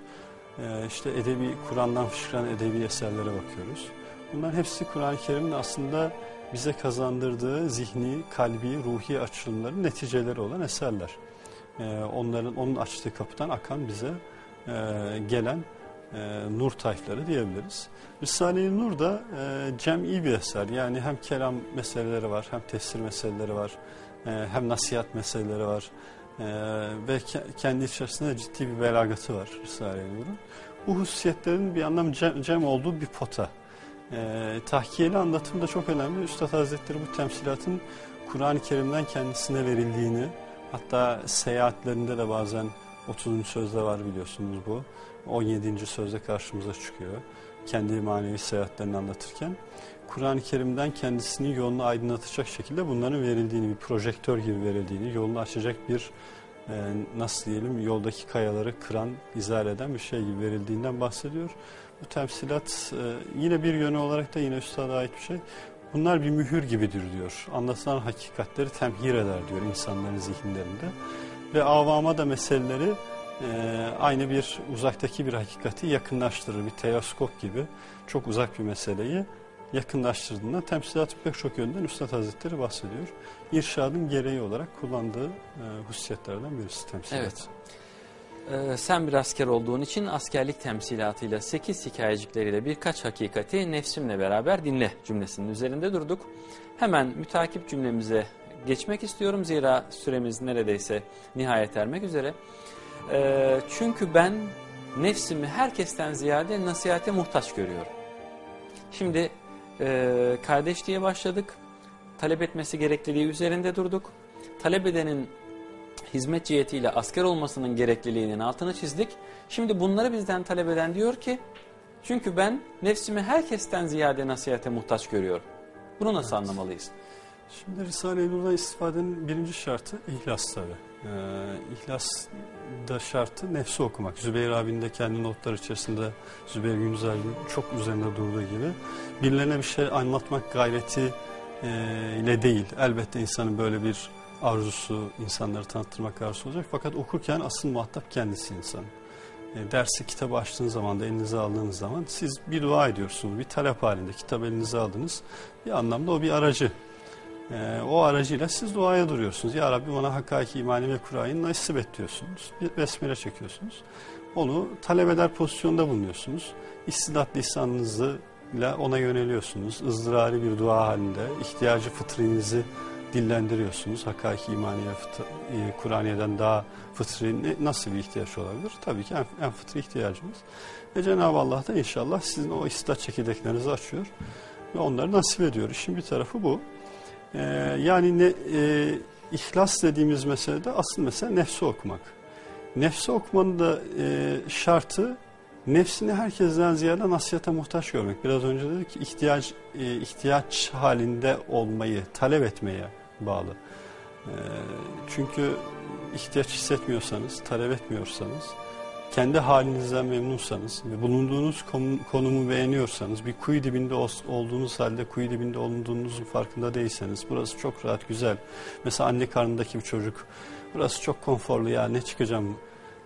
Speaker 2: E, işte edebi, Kur'an'dan fışkıran edebi eserlere bakıyoruz. Bunların hepsi Kur'an-ı Kerim'in aslında bize kazandırdığı zihni, kalbi, ruhi açılımların neticeleri olan eserler. Ee, onların onun açtığı kapıdan akan bize e, gelen e, nur tayfları diyebiliriz. Risale-i Nur da e, cem'i bir eser. Yani hem kelam meseleleri var, hem tefsir meseleleri var, e, hem nasihat meseleleri var. E, ve ke kendi içerisinde ciddi bir belagatı var Risale-i Nur'un. Bu hususiyetlerin bir anlam cem, cem olduğu bir pota. E, tahkiyeli anlatım da çok önemli. Üstad Hazretleri bu temsilatın Kur'an-ı Kerim'den kendisine verildiğini, hatta seyahatlerinde de bazen 30. sözde var biliyorsunuz bu. 17. sözde karşımıza çıkıyor. Kendi manevi seyahatlerini anlatırken. Kur'an-ı Kerim'den kendisinin yolunu aydınlatacak şekilde bunların verildiğini, bir projektör gibi verildiğini, yolunu açacak bir e, nasıl diyelim yoldaki kayaları kıran, izah eden bir şey gibi verildiğinden bahsediyor. Bu temsilat e, yine bir yönü olarak da yine üstada ait bir şey. Bunlar bir mühür gibidir diyor. Anlatılan hakikatleri temhir eder diyor insanların zihinlerinde. Ve avama da meseleleri e, aynı bir uzaktaki bir hakikati yakınlaştırır. Bir teleskop gibi çok uzak bir meseleyi yakınlaştırdığında temsilat pek çok yönden Üstad Hazretleri bahsediyor. İrşadın gereği olarak kullandığı e, hususiyetlerden birisi temsilat.
Speaker 1: Evet. Ee, sen bir asker olduğun için askerlik temsilatıyla 8 hikayecikleriyle birkaç hakikati nefsimle beraber dinle cümlesinin üzerinde durduk. Hemen mütakip cümlemize geçmek istiyorum zira süremiz neredeyse nihayet ermek üzere. Ee, çünkü ben nefsimi herkesten ziyade nasihate muhtaç görüyorum. Şimdi e, kardeş diye başladık. Talep etmesi gerekliliği üzerinde durduk. Talep edenin hizmet cihetiyle asker olmasının gerekliliğinin altını çizdik. Şimdi bunları bizden talep eden diyor ki çünkü ben nefsimi herkesten ziyade nasihate muhtaç görüyorum. Bunu nasıl evet. anlamalıyız?
Speaker 2: Şimdi Risale-i Nur'dan istifadenin birinci şartı ihlas tabi. Ee, ihlas da şartı nefsi okumak. Zübeyir abinin de kendi notlar içerisinde Zübeyir Gündüzer'in çok üzerinde durduğu gibi birilerine bir şey anlatmak gayreti e, ile değil. Elbette insanın böyle bir arzusu, insanları tanıttırmak arzusu olacak. Fakat okurken asıl muhatap kendisi insan. E, dersi kitabı açtığınız zaman da elinize aldığınız zaman siz bir dua ediyorsunuz. Bir talep halinde kitap elinize aldınız. Bir anlamda o bir aracı. E, o aracıyla siz duaya duruyorsunuz. Ya Rabbi bana hakiki imani ve Kur'an'ı nasip et diyorsunuz. Besmele çekiyorsunuz. Onu talep eder pozisyonda bulunuyorsunuz. İstidat lisanınızı ile ona yöneliyorsunuz. ızdırari bir dua halinde ihtiyacı fıtrinizi dillendiriyorsunuz. Hakiki imaniye, e, Kur'aniye'den daha fıtri nasıl bir ihtiyaç olabilir? Tabii ki en, en fıtri ihtiyacımız. Ve Cenab-ı Allah da inşallah sizin o istidat çekirdeklerinizi açıyor ve onları nasip ediyor. İşin bir tarafı bu. Ee, yani ne, e, ihlas dediğimiz meselede asıl mesele nefsi okumak. Nefsi okumanın da e, şartı nefsini herkesten ziyade nasihate muhtaç görmek. Biraz önce dedik ki ihtiyaç, e, ihtiyaç halinde olmayı, talep etmeye bağlı. E, çünkü ihtiyaç hissetmiyorsanız, talep etmiyorsanız, kendi halinizden memnunsanız ve bulunduğunuz konumu beğeniyorsanız, bir kuyu dibinde olduğunuz halde kuyu dibinde olduğunuzun farkında değilseniz, burası çok rahat, güzel. Mesela anne karnındaki bir çocuk, burası çok konforlu ya ne çıkacağım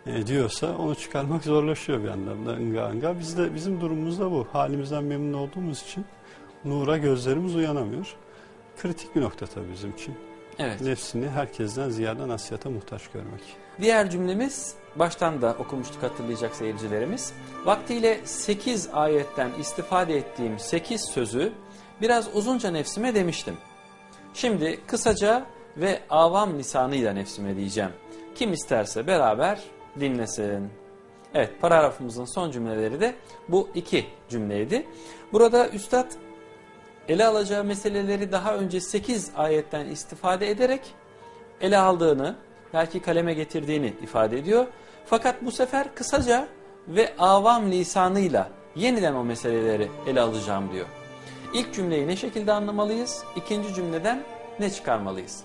Speaker 2: e, diyorsa onu çıkarmak zorlaşıyor bir anlamda ınga ınga. Biz de, bizim durumumuz da bu. Halimizden memnun olduğumuz için nura gözlerimiz uyanamıyor. Kritik bir nokta tabii bizim için.
Speaker 1: Evet.
Speaker 2: Nefsini herkesten ziyade nasihata muhtaç görmek.
Speaker 1: Diğer cümlemiz baştan da okumuştuk hatırlayacak seyircilerimiz. Vaktiyle 8 ayetten istifade ettiğim 8 sözü biraz uzunca nefsime demiştim. Şimdi kısaca ve avam lisanıyla nefsime diyeceğim. Kim isterse beraber dinlesin. Evet paragrafımızın son cümleleri de bu iki cümleydi. Burada Üstad ele alacağı meseleleri daha önce 8 ayetten istifade ederek ele aldığını, belki kaleme getirdiğini ifade ediyor. Fakat bu sefer kısaca ve avam lisanıyla yeniden o meseleleri ele alacağım diyor. İlk cümleyi ne şekilde anlamalıyız? İkinci cümleden ne çıkarmalıyız?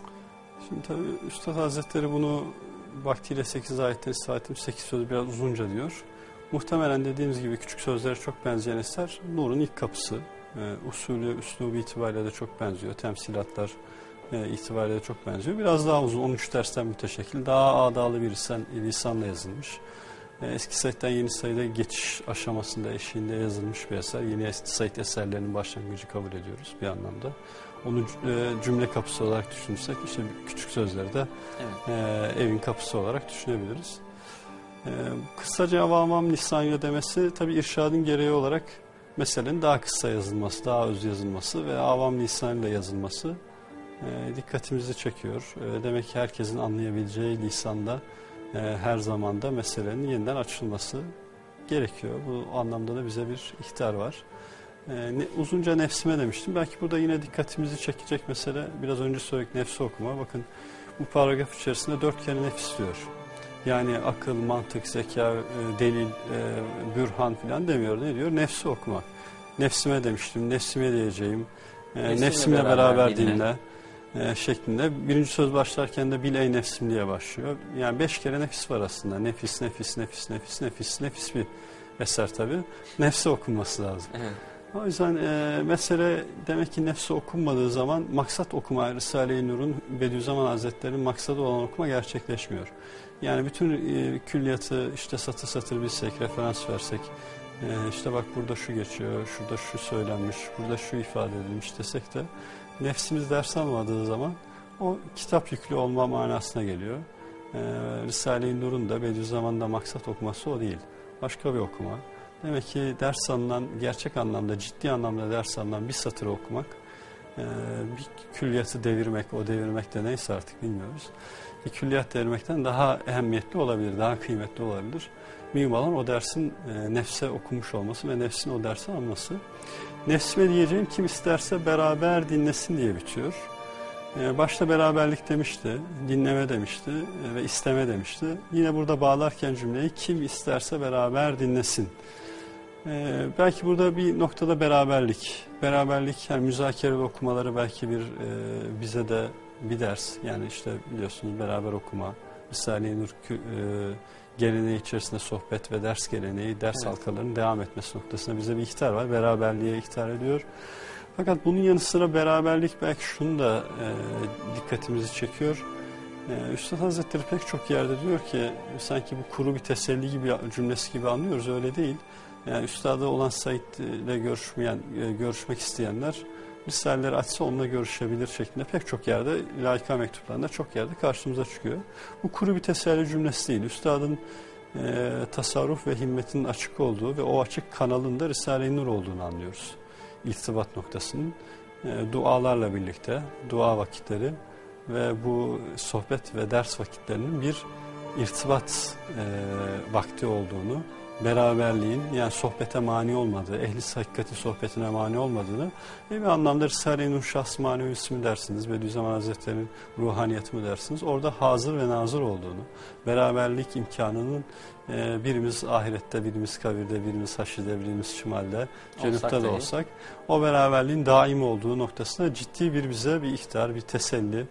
Speaker 2: Şimdi tabii Üstad Hazretleri bunu vaktiyle 8 ayette saatim 8 söz biraz uzunca diyor. Muhtemelen dediğimiz gibi küçük sözlere çok benzeyen eser Nur'un ilk kapısı. E, usulü, üslubu itibariyle de çok benziyor. Temsilatlar e, itibariyle çok benziyor. Biraz daha uzun, 13 dersten müteşekkil. Daha adalı bir lisan, lisanla yazılmış. E, eski sayıdan yeni sayıda geçiş aşamasında eşiğinde yazılmış bir eser. Yeni sayıt eserlerinin başlangıcı kabul ediyoruz bir anlamda onu e, cümle kapısı olarak düşünürsek işte küçük sözleri de evet. e, evin kapısı olarak düşünebiliriz. E, kısaca avamam lisanıyla demesi tabi irşadın gereği olarak meselenin daha kısa yazılması, daha öz yazılması ve avam lisanıyla yazılması dikkatimizi çekiyor. E, demek ki herkesin anlayabileceği lisanda e, her zamanda meselenin yeniden açılması gerekiyor. Bu anlamda da bize bir ihtar var. Ee, ne, uzunca nefsime demiştim. Belki burada yine dikkatimizi çekecek mesele biraz önce söyledik nefsi okuma. Bakın bu paragraf içerisinde dört kere nefis diyor. Yani akıl, mantık, zeka, e, delil, e, bürhan filan demiyor. Ne diyor? Nefsi okumak. Nefsime demiştim, nefsime diyeceğim, nefsimle, nefsimle beraber, beraber dinle. dinle şeklinde. Birinci söz başlarken de bil ey nefsim diye başlıyor. Yani beş kere nefis var aslında. Nefis, nefis, nefis, nefis, nefis, nefis bir eser tabii. Nefsi okunması lazım. Evet. O yüzden e, mesele demek ki nefsi okunmadığı zaman maksat okuma Risale-i Nur'un Bediüzzaman Hazretleri'nin maksadı olan okuma gerçekleşmiyor. Yani bütün e, külliyatı işte satır satır bilsek, referans versek, e, işte bak burada şu geçiyor, şurada şu söylenmiş, burada şu ifade edilmiş desek de nefsimiz ders almadığı zaman o kitap yüklü olma manasına geliyor. E, Risale-i Nur'un da Bediüzzaman'da maksat okuması o değil. Başka bir okuma. Demek ki ders alınan, gerçek anlamda, ciddi anlamda ders alınan bir satır okumak, e, bir külliyatı devirmek, o devirmek de neyse artık bilmiyoruz. Bir külliyat devirmekten daha ehemmiyetli olabilir, daha kıymetli olabilir. Mühim olan o dersin e, nefse okumuş olması ve nefsin o dersi alması. Nefsime diyeceğim kim isterse beraber dinlesin diye bitiyor. E, başta beraberlik demişti, dinleme demişti ve isteme demişti. Yine burada bağlarken cümleyi kim isterse beraber dinlesin Ee, belki burada bir noktada beraberlik. Beraberlik yani müzakere ve okumaları belki bir e, bize de bir ders. Yani işte biliyorsunuz beraber okuma, Risale-i Nur e, geleneği içerisinde sohbet ve ders geleneği, ders
Speaker 1: Evet.
Speaker 2: halkalarının devam etmesi noktasında bize bir ihtar var. Beraberliğe ihtar ediyor. Fakat bunun yanı sıra beraberlik belki şunu da e, dikkatimizi çekiyor. E, Üstad Hazretleri pek çok yerde diyor ki sanki bu kuru bir teselli gibi cümlesi gibi anlıyoruz öyle değil. Yani üstada olan Said ile görüşmeyen, e, görüşmek isteyenler Risaleleri açsa onunla görüşebilir şeklinde pek çok yerde layıka mektuplarında çok yerde karşımıza çıkıyor. Bu kuru bir teselli cümlesi değil. Üstadın e, tasarruf ve himmetinin açık olduğu ve o açık kanalında Risale-i Nur olduğunu anlıyoruz. İrtibat noktasının e, dualarla birlikte dua vakitleri ve bu sohbet ve ders vakitlerinin bir irtibat e, vakti olduğunu, beraberliğin yani sohbete mani olmadığı, ehli hakikati sohbetine mani olmadığını ve bir anlamda Risale-i Nur şahs manevisi mi dersiniz, Bediüzzaman Hazretleri'nin ruhaniyeti mi dersiniz, orada hazır ve nazır olduğunu, beraberlik imkanının e, birimiz ahirette, birimiz kabirde, birimiz haşirde, birimiz şimalde, cennette de olsak, o beraberliğin daim olduğu noktasında ciddi bir bize bir ihtar, bir teselli,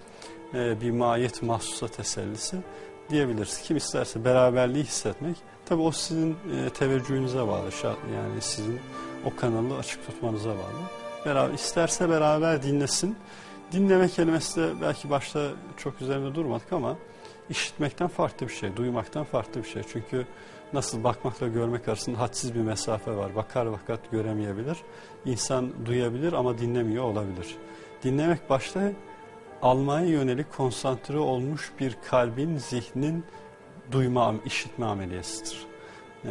Speaker 2: e, bir mahiyet mahsusa tesellisi diyebiliriz. Kim isterse beraberliği hissetmek, tabi o sizin e, teveccühünüze bağlı, yani sizin o kanalı açık tutmanıza bağlı. Beraber, isterse beraber dinlesin. Dinleme kelimesi de belki başta çok üzerinde durmadık ama işitmekten farklı bir şey, duymaktan farklı bir şey. Çünkü nasıl bakmakla görmek arasında hadsiz bir mesafe var. Bakar fakat göremeyebilir. İnsan duyabilir ama dinlemiyor olabilir. Dinlemek başta almaya yönelik konsantre olmuş bir kalbin, zihnin duyma, işitme ameliyesidir. Ee,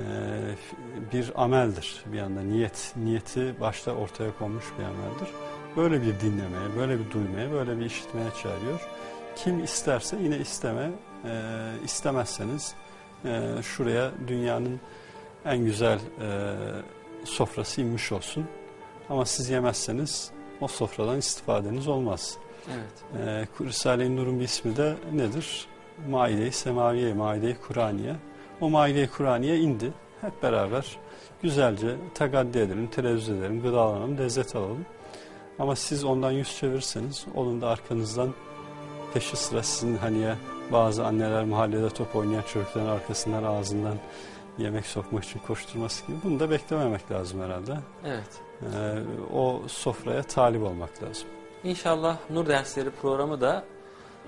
Speaker 2: bir ameldir bir anda niyet. Niyeti başta ortaya konmuş bir ameldir. Böyle bir dinlemeye, böyle bir duymaya, böyle bir işitmeye çağırıyor. Kim isterse yine isteme, e, istemezseniz e, şuraya dünyanın en güzel e, sofrası inmiş olsun. Ama siz yemezseniz o sofradan istifadeniz olmaz.
Speaker 1: Evet.
Speaker 2: Ee, Risale-i Nur'un bir ismi de nedir? Maide-i Semaviye, Maide-i Kur'aniye. O Maide-i Kur'aniye indi. Hep beraber güzelce tagaddi edelim, televizyon edelim, gıdalanalım, lezzet alalım. Ama siz ondan yüz çevirirseniz onun da arkanızdan peşi sıra sizin hani ya bazı anneler mahallede top oynayan çocukların arkasından ağzından yemek sokmak için koşturması gibi bunu da beklememek lazım herhalde.
Speaker 1: Evet.
Speaker 2: Ee, o sofraya talip olmak lazım.
Speaker 1: İnşallah Nur Dersleri programı da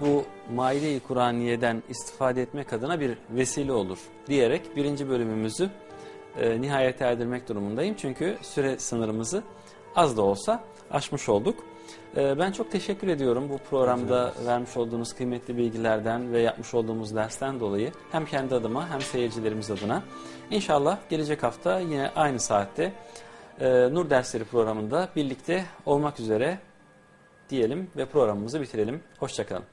Speaker 1: bu Maide-i Kur'aniye'den istifade etmek adına bir vesile olur diyerek birinci bölümümüzü e, nihayete erdirmek durumundayım. Çünkü süre sınırımızı az da olsa aşmış olduk. E, ben çok teşekkür ediyorum bu programda vermiş olduğunuz kıymetli bilgilerden ve yapmış olduğumuz dersten dolayı hem kendi adıma hem seyircilerimiz adına. İnşallah gelecek hafta yine aynı saatte e, Nur Dersleri programında birlikte olmak üzere diyelim ve programımızı bitirelim. Hoşçakalın.